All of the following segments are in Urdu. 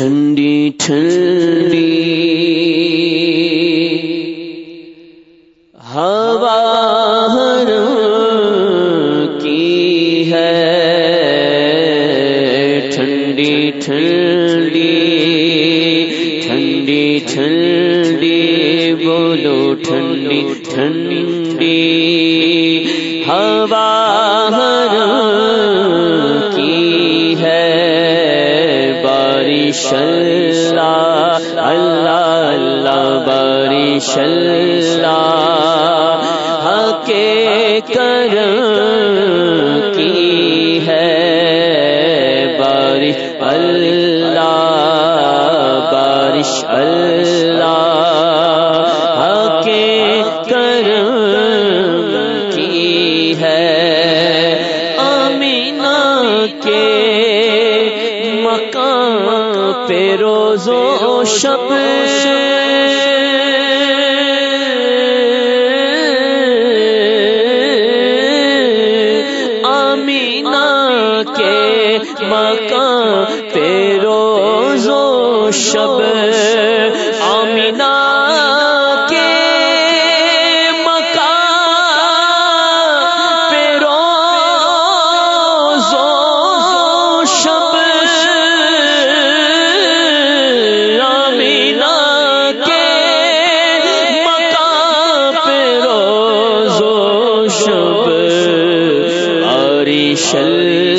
ٹھنڈی ٹھنڈی۔ ہوا کی ہے۔ ٹھنڈی ٹھنڈی ٹھنڈی ٹھنڈی۔ بولو ٹھنڈی ٹھنڈی۔ ہوا اللہ اللہ اللہ بارش اللہ کے کرم شب آمینہ کے مکان پہ روزو شب آمینہ شل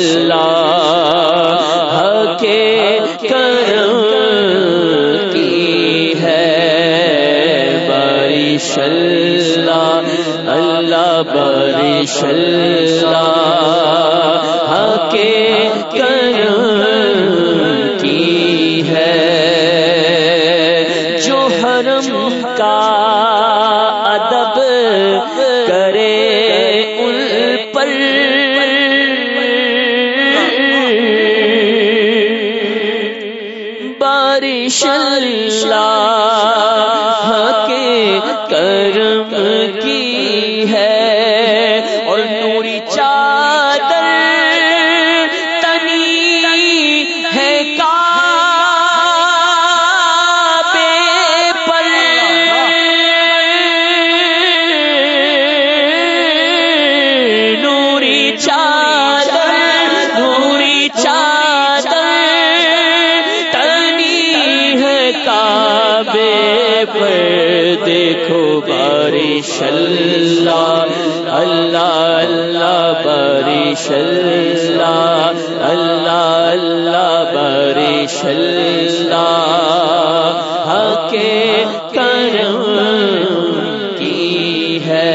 بارش اللہ اللہ اللہ بارش اللہ اللہ اللہ بارش اللہ کے کرم کی ہے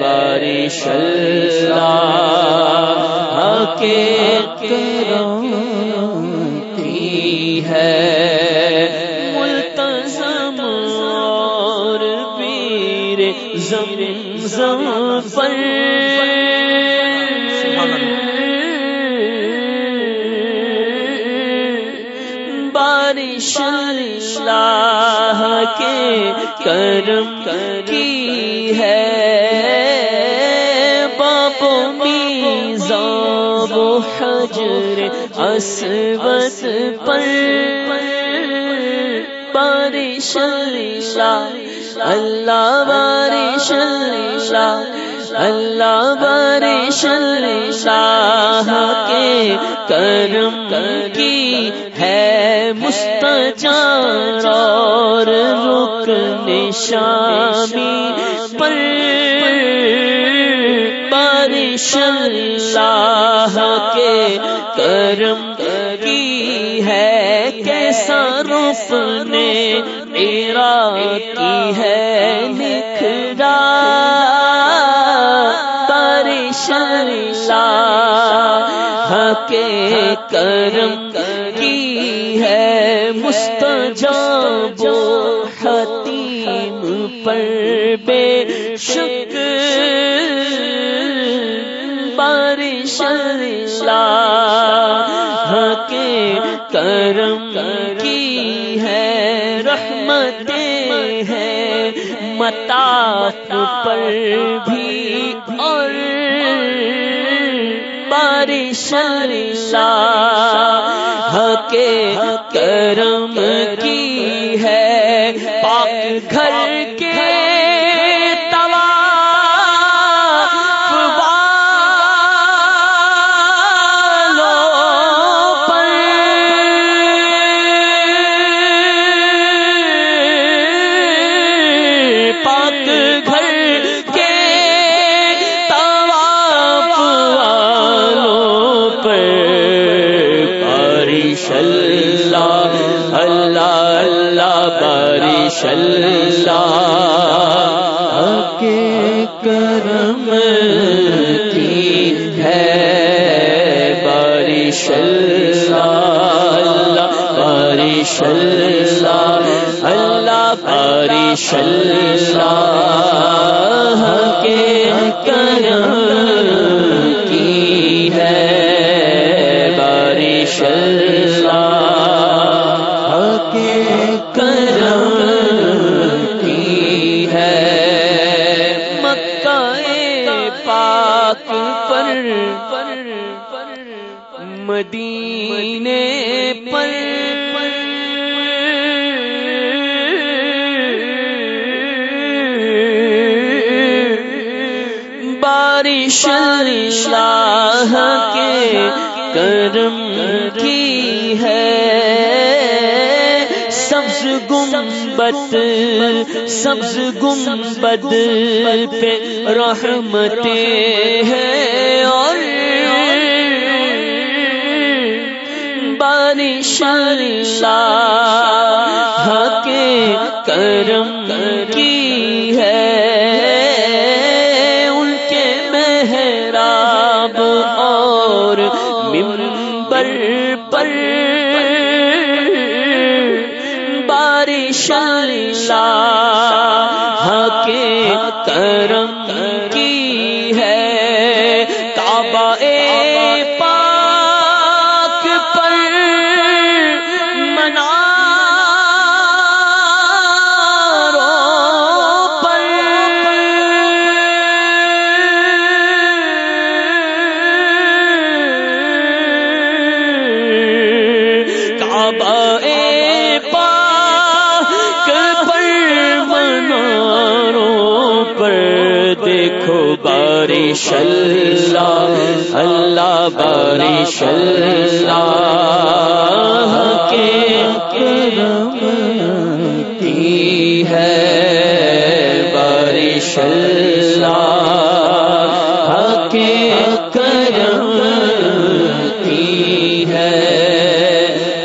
بارش اللہ کے کرم کی ہے زمزم پر بارش اللہ کے کرم کی ہے۔ باب میزاب حجر اسود پر بارش اللہ اللہ اللہ اللہ بارش اللہ کے کرم کی ہے مستجار اور رکن شامی پر بارش اللہ کے کرم کی ہے کیسا رف نے میرا کی ہے نکھرا بارش اللہ کے کرم کی ہے مستجاب و حتیم پر بے شک بارش اللہ کرم کی ہے، رحمتیں ہے متا پر بھی اور بارش اللہ کے کرم کی ہے۔ پاک گھر بارش اللہ اللہ بارش اللہ کے کرم کی ہے بارش اللہ کے مدینے پر بارش شاہ کے کرم کی ہے۔ سبز گنبد سبز گنبد پہ رحمتیں ہیں اور کے کرم کی ہے۔ محراب اور ممبر پر بارش اللہ کے کرم اللہ بارش اللہ کے کرم کی ہے۔ بارش اللہ کے کرم کی ہے۔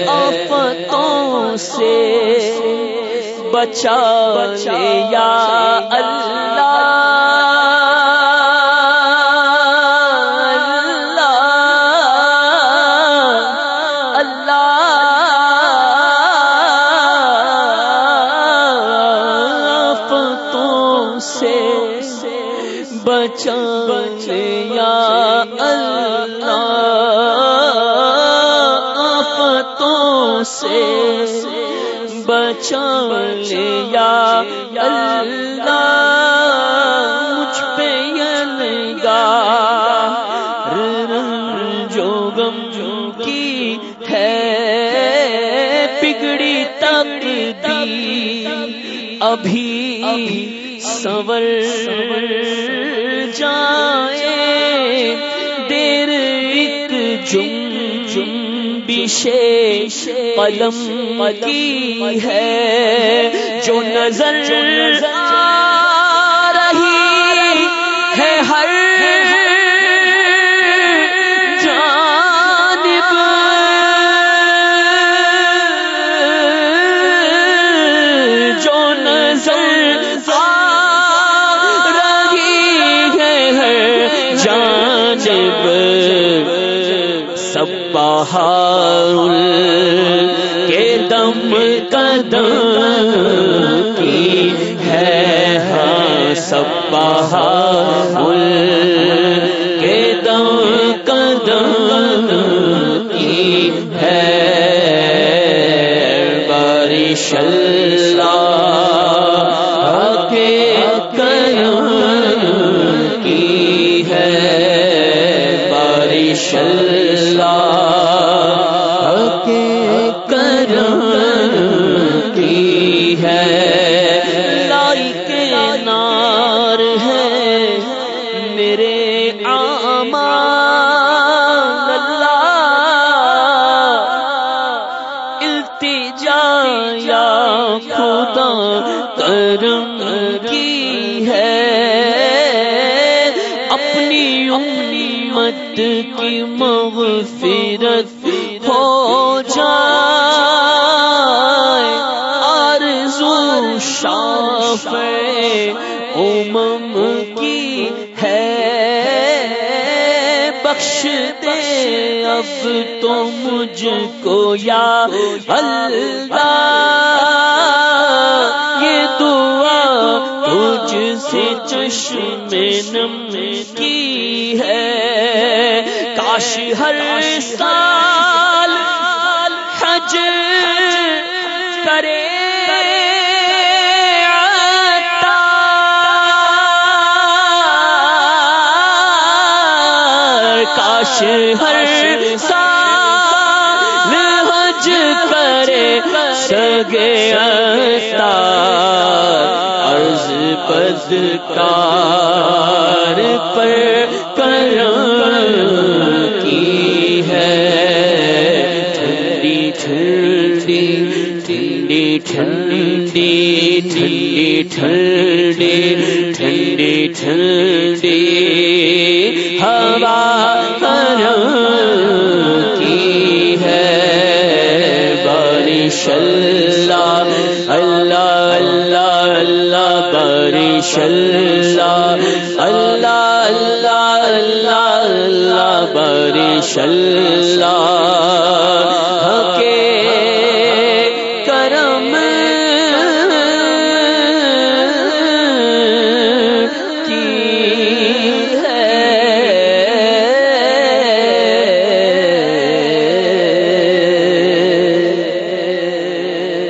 آفتوں سے بچا یا اللہ۔ بچا یا اللہ، مجھ پہ یلگا جو غم جو کی ہے بگڑی تک ابھی سور جائے، دیر ایک جم بشیش قلم کی ہے۔ جو نظر آ سب اپنی امت کی مغفرت ہو جائے آرزو شاف امم کی ہے۔ بخش دے اب تو مجھ کو یا اللہ۔ سے چشم نم کی ہے۔ کاش ہر سال حج کرے کاش ہر سال حج کرے سگے عرض بدکار پر کرم کی ہے ٹھنڈی ٹھنڈی ٹھنڈی ٹھنڈی ٹھنڈی ٹھنڈی ٹھنڈی ٹھنڈی۔ اللہ اللہ اللہ اللہ اللہ بارش اللہ